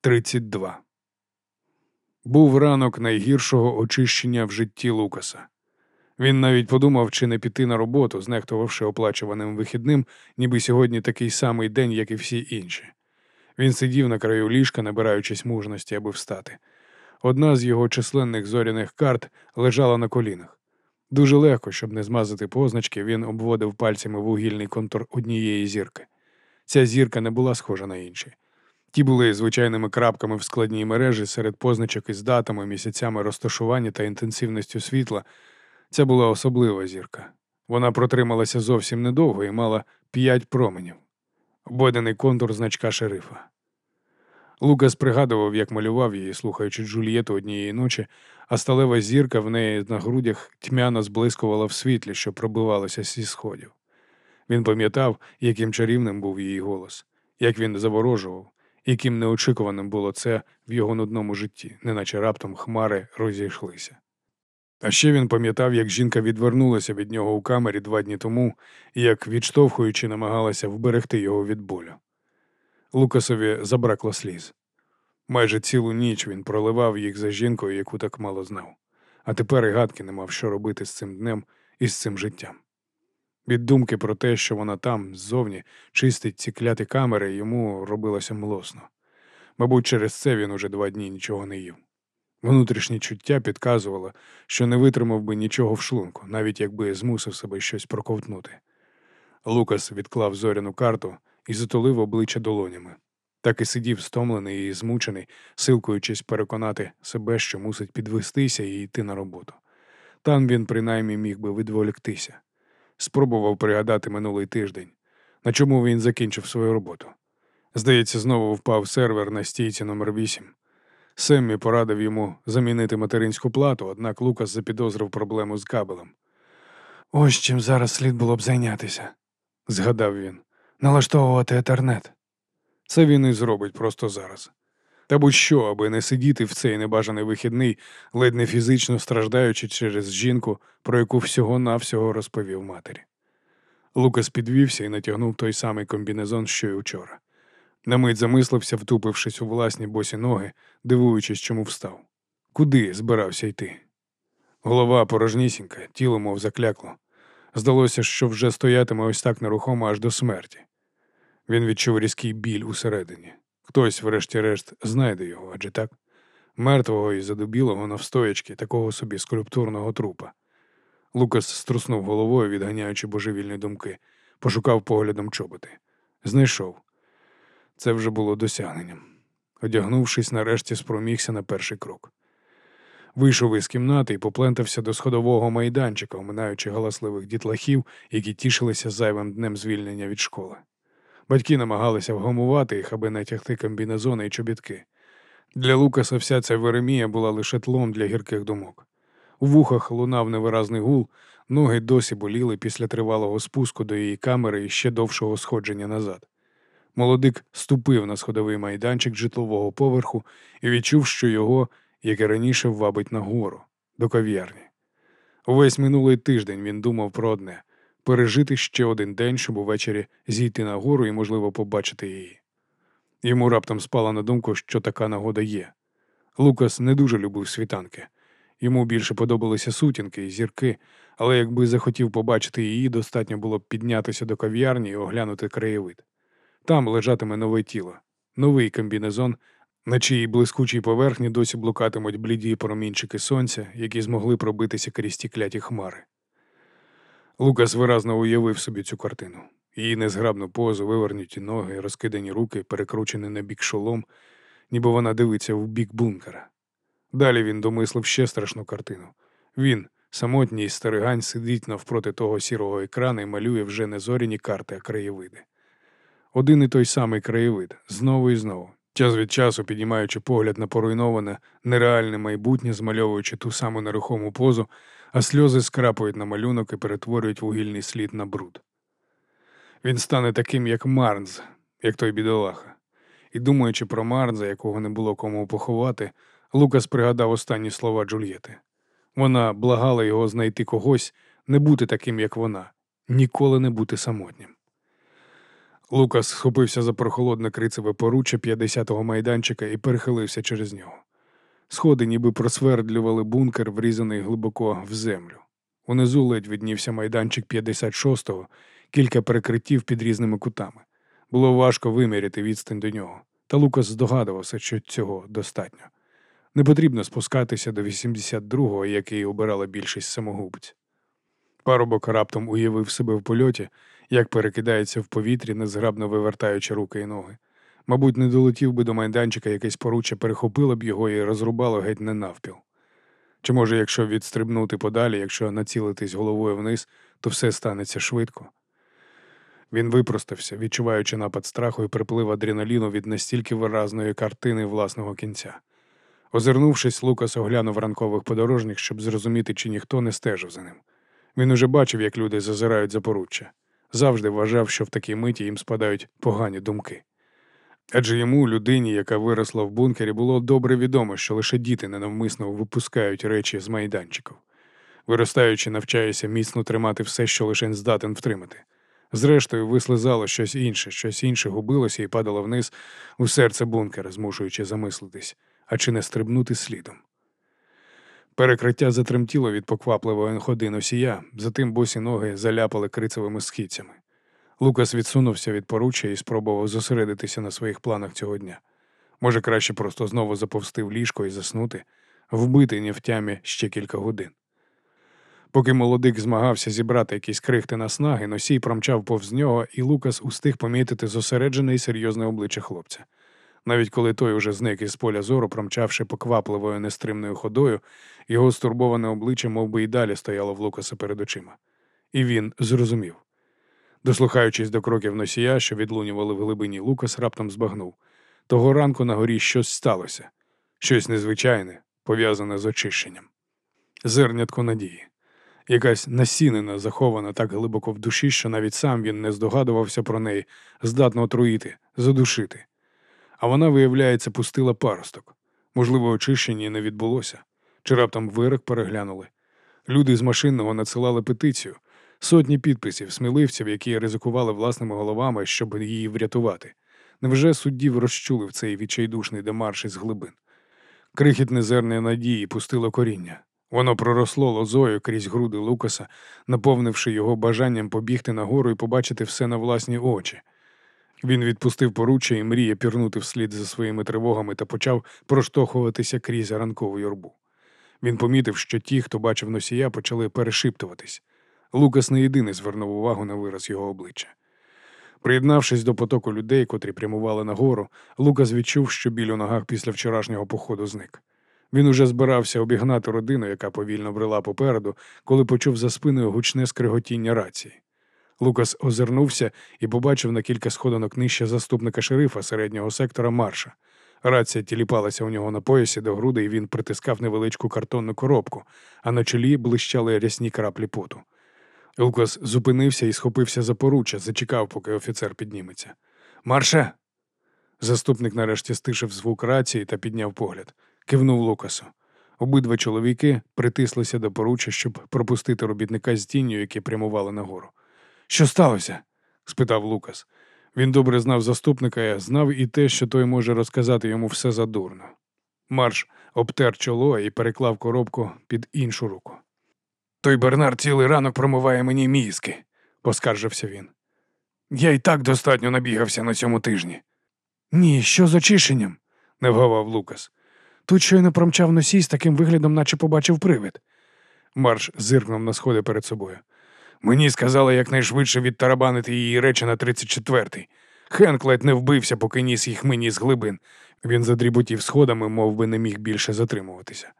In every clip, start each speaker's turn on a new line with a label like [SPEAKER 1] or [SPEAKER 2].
[SPEAKER 1] 32 Був ранок найгіршого очищення в житті Лукаса. Він навіть подумав, чи не піти на роботу, знехтувавши оплачуваним вихідним, ніби сьогодні такий самий день, як і всі інші. Він сидів на краю ліжка, набираючись мужності, аби встати. Одна з його численних зоряних карт лежала на колінах. Дуже легко, щоб не змазати позначки, він обводив пальцями вугільний контур однієї зірки. Ця зірка не була схожа на інші. Ті були звичайними крапками в складній мережі серед позначок із датами, місяцями розташування та інтенсивністю світла. Це була особлива зірка. Вона протрималася зовсім недовго і мала п'ять променів, обведений контур значка шерифа. Лукас пригадував, як малював її, слухаючи Джульєту однієї ночі, а сталева зірка в неї на грудях тьмяно зблискувала в світлі, що пробивалося зі сходів. Він пам'ятав, яким чарівним був її голос, як він заворожував, яким неочікуваним було це в його нудному житті, неначе раптом хмари розійшлися. А ще він пам'ятав, як жінка відвернулася від нього у камері два дні тому, і як, відштовхуючи, намагалася вберегти його від болю. Лукасові забракло сліз. Майже цілу ніч він проливав їх за жінкою, яку так мало знав, а тепер і гадки не мав, що робити з цим днем і з цим життям. Від думки про те, що вона там, ззовні, чистить ці кляті камери, йому робилося млосно. Мабуть, через це він уже два дні нічого не їв. Внутрішнє чуття підказувало, що не витримав би нічого в шлунку, навіть якби змусив себе щось проковтнути. Лукас відклав зоряну карту і затулив обличчя долонями. Так і сидів стомлений і змучений, силкуючись переконати себе, що мусить підвестися і йти на роботу. Там він принаймні міг би відволіктися. Спробував пригадати минулий тиждень, на чому він закінчив свою роботу. Здається, знову впав сервер на стійці номер 8 Семмі порадив йому замінити материнську плату, однак Лукас запідозрив проблему з кабелем. Ось чим зараз слід було б зайнятися, згадав він, налаштовувати етернет. Це він і зробить просто зараз. Та будь-що, аби не сидіти в цей небажаний вихідний, ледь не фізично страждаючи через жінку, про яку всього-навсього розповів матері. Лукас підвівся і натягнув той самий комбінезон, що й учора. На мить замислився, втупившись у власні босі ноги, дивуючись, чому встав. Куди збирався йти? Голова порожнісінька, тіло мов заклякло. Здалося, що вже стоятиме ось так нерухомо аж до смерті. Він відчув різкий біль усередині. Хтось, врешті-решт, знайде його, адже так, мертвого і задубілого навстоячки, такого собі скульптурного трупа. Лукас струснув головою, відганяючи божевільні думки, пошукав поглядом чоботи. Знайшов. Це вже було досягненням. Одягнувшись, нарешті спромігся на перший крок. Вийшов із кімнати і поплентався до сходового майданчика, оминаючи галасливих дітлахів, які тішилися зайвим днем звільнення від школи. Батьки намагалися вгамувати їх, аби натягти комбінезони і чобітки. Для Лукаса вся ця Веремія була лише тлом для гірких думок. У вухах лунав невиразний гул, ноги досі боліли після тривалого спуску до її камери і ще довшого сходження назад. Молодик ступив на сходовий майданчик житлового поверху і відчув, що його, як і раніше, вабить нагору, до кав'ярні. Увесь минулий тиждень він думав про одне пережити ще один день, щоб увечері зійти на гору і, можливо, побачити її. Йому раптом спала на думку, що така нагода є. Лукас не дуже любив світанки. Йому більше подобалися сутінки і зірки, але якби захотів побачити її, достатньо було б піднятися до кав'ярні і оглянути краєвид. Там лежатиме нове тіло, новий комбінезон, на чиїй блискучій поверхні досі блукатимуть бліді промінчики сонця, які змогли пробитися крізь ті кляті хмари. Лукас виразно уявив собі цю картину. Її незграбну позу, вивернуті ноги, розкидані руки, перекручені на бік шолом, ніби вона дивиться в бік бункера. Далі він домислив ще страшну картину. Він, самотній старигань, сидить навпроти того сірого екрану і малює вже не зоряні карти, а краєвиди. Один і той самий краєвид, знову і знову, час від часу піднімаючи погляд на поруйноване, нереальне майбутнє, змальовуючи ту саму нерухому позу, а сльози скрапують на малюнок і перетворюють вугільний слід на бруд. Він стане таким, як Марнз, як той бідолаха. І думаючи про Марнза, якого не було кому поховати, Лукас пригадав останні слова Джульєти. Вона благала його знайти когось, не бути таким, як вона, ніколи не бути самотнім. Лукас схопився за прохолодне крицеве поруччя 50-го майданчика і перехилився через нього. Сходи ніби просвердлювали бункер, врізаний глибоко в землю. Унизу ледь виднівся майданчик 56-го, кілька перекриттів під різними кутами. Було важко виміряти відстань до нього, та Лукас здогадувався, що цього достатньо. Не потрібно спускатися до 82-го, який обирала більшість самогубць. Парубок раптом уявив себе в польоті, як перекидається в повітрі, незграбно вивертаючи руки і ноги. Мабуть, не долетів би до майданчика якесь поруччя перехопило б його і розрубало геть не навпіл. Чи може, якщо відстрибнути подалі, якщо націлитись головою вниз, то все станеться швидко. Він випростався, відчуваючи напад страху і приплив адреналіну від настільки виразної картини власного кінця. Озирнувшись, Лукас оглянув ранкових подорожніх, щоб зрозуміти, чи ніхто не стежив за ним. Він уже бачив, як люди зазирають за поруччя. Завжди вважав, що в такій миті їм спадають погані думки. Адже йому, людині, яка виросла в бункері, було добре відомо, що лише діти ненавмисно випускають речі з майданчиків. Виростаючи, навчається міцно тримати все, що лише здатен втримати. Зрештою, вислизало щось інше, щось інше губилося і падало вниз у серце бункера, змушуючи замислитись, а чи не стрибнути слідом. Перекриття затремтіло від поквапливої ходи носія, затим босі ноги заляпали крицевими східцями. Лукас відсунувся від поруччя і спробував зосередитися на своїх планах цього дня. Може, краще просто знову заповзти в ліжко і заснути, вбити не в тямі ще кілька годин. Поки молодик змагався зібрати якісь крихти на снаги, носій промчав повз нього, і Лукас устиг помітити зосереджене і серйозне обличчя хлопця. Навіть коли той уже зник із поля зору, промчавши поквапливою нестримною ходою, його стурбоване обличчя мов би, і далі стояло в Лукаса перед очима. І він зрозумів. Дослухаючись до кроків носія, що відлунювали в глибині, Лукас раптом збагнув. Того ранку на горі щось сталося, щось незвичайне, пов'язане з очищенням. Зернятко надії. Якась насінина, захована так глибоко в душі, що навіть сам він не здогадувався про неї, здатно отруїти, задушити. А вона, виявляється, пустила паросток. Можливо, очищення не відбулося, чи раптом вирок переглянули. Люди з машинного надсилали петицію, сотні підписів, сміливців, які ризикували власними головами, щоб її врятувати. Невже суддів розчулив цей відчайдушний демарш із глибин? Крихітне зерне надії пустило коріння. Воно проросло лозою крізь груди Лукаса, наповнивши його бажанням побігти нагору і побачити все на власні очі. Він відпустив поруччя і мріє пірнути вслід за своїми тривогами та почав проштовхуватися крізь ранкову юрбу. Він помітив, що ті, хто бачив носія, почали перешиптуватись. Лукас не єдиний звернув увагу на вираз його обличчя. Приєднавшись до потоку людей, котрі прямували нагору, Лукас відчув, що біль у ногах після вчорашнього походу зник. Він уже збирався обігнати родину, яка повільно брела попереду, коли почув за спиною гучне скриготіння рації. Лукас озирнувся і побачив на кілька сходинок нижче заступника шерифа середнього сектора Марша. Рація тіліпалася у нього на поясі до груди, і він притискав невеличку картонну коробку, а на чолі блищали рясні краплі поту. Лукас зупинився і схопився за поруччя, зачекав, поки офіцер підніметься. Марше. Заступник нарешті стишив звук рації та підняв погляд. Кивнув Лукасу. Обидва чоловіки притислися до поруччя, щоб пропустити робітника з тінню, які прямували нагору. Що сталося? спитав Лукас. Він добре знав заступника, знав і те, що той може розказати йому все задурно. Марш обтер чоло і переклав коробку під іншу руку. Той Бернар цілий ранок промиває мені мізки, поскаржився він. Я й так достатньо набігався на цьому тижні. Ні, що з очищенням? не вгавав Лукас. Тут щойно промчав носій з таким виглядом, наче побачив привид. Марш зиркнув на сходи перед собою. Мені сказали якнайшвидше відтарабанити її речі на 34-й. Хенк ледь не вбився, поки ніс їх мені з глибин. Він задріботів сходами, мов би не міг більше затримуватися.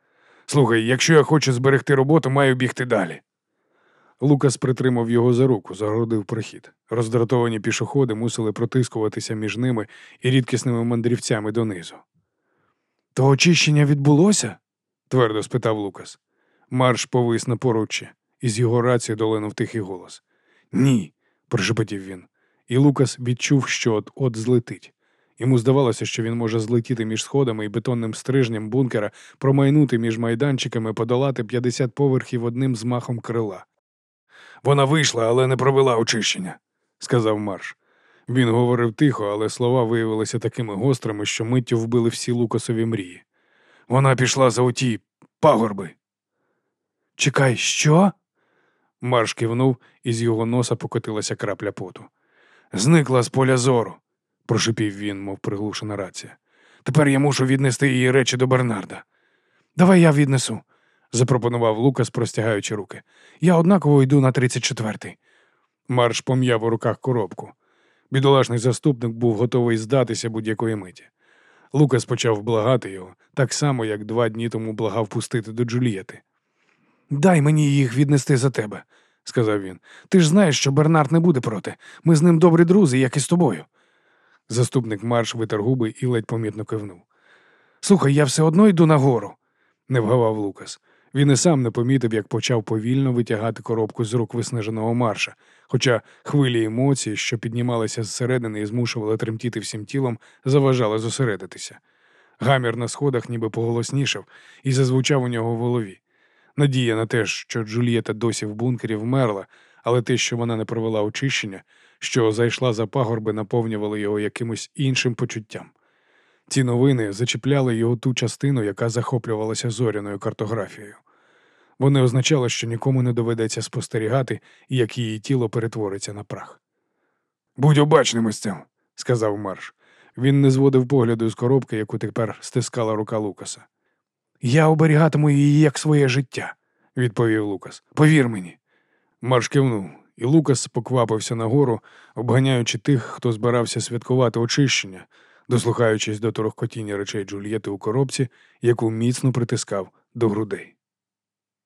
[SPEAKER 1] Слухай, якщо я хочу зберегти роботу, маю бігти далі. Лукас притримав його за руку, загородив прохід. Роздратовані пішоходи мусили протискуватися між ними і рідкісними мандрівцями донизу. То очищення відбулося? твердо спитав Лукас. Марш повис на поруччі. Із його рації долинув тихий голос. Ні, прошепотів він, і Лукас відчув, що от от злетить. Йому здавалося, що він може злетіти між сходами і бетонним стрижнем бункера, промайнути між майданчиками, подолати 50 поверхів одним змахом крила. Вона вийшла, але не провела очищення, сказав Марш. Він говорив тихо, але слова виявилися такими гострими, що миттю вбили всі Лукасові мрії. Вона пішла за оті пагорби. Чекай, що? Марш кивнув, і з його носа покотилася крапля поту. Зникла з поля зору, прошипів він, мов приглушена рація. Тепер я мушу віднести її речі до Бернарда. Давай я віднесу, запропонував Лукас, простягаючи руки. Я однаково йду на 34-й. Марш пом'яв у руках коробку. Бідолашний заступник був готовий здатися будь-якої миті. Лукас почав благати його, так само, як два дні тому благав пустити до Джулієти. Дай мені їх віднести за тебе, сказав він. Ти ж знаєш, що Бернард не буде проти. Ми з ним добрі друзі, як і з тобою. Заступник марш витер губи і ледь помітно кивнув. Слухай, я все одно йду нагору, не вгавав Лукас. Він і сам не помітив, як почав повільно витягати коробку з рук виснаженого марша, хоча хвилі емоцій, що піднімалися зсередини і змушували тремтіти всім тілом, заважали зосередитися. Гамір на сходах ніби поголоснішав і зазвучав у нього в голові. Надія на те, що Джулієта досі в бункері вмерла, але те, що вона не провела очищення, що зайшла за пагорби, наповнювало його якимось іншим почуттям. Ці новини зачіпляли його ту частину, яка захоплювалася зоряною картографією. Вони означали, що нікому не доведеться спостерігати, як її тіло перетвориться на прах. Будь обачним із цим, сказав Марш. Він не зводив погляду з коробки, яку тепер стискала рука Лукаса. Я оберігатиму її як своє життя, відповів Лукас. Повір мені. Марш кивнув, і Лукас поквапився нагору, обганяючи тих, хто збирався святкувати очищення, дослухаючись до торохкотіння речей Джульєти у коробці, яку міцно притискав до грудей.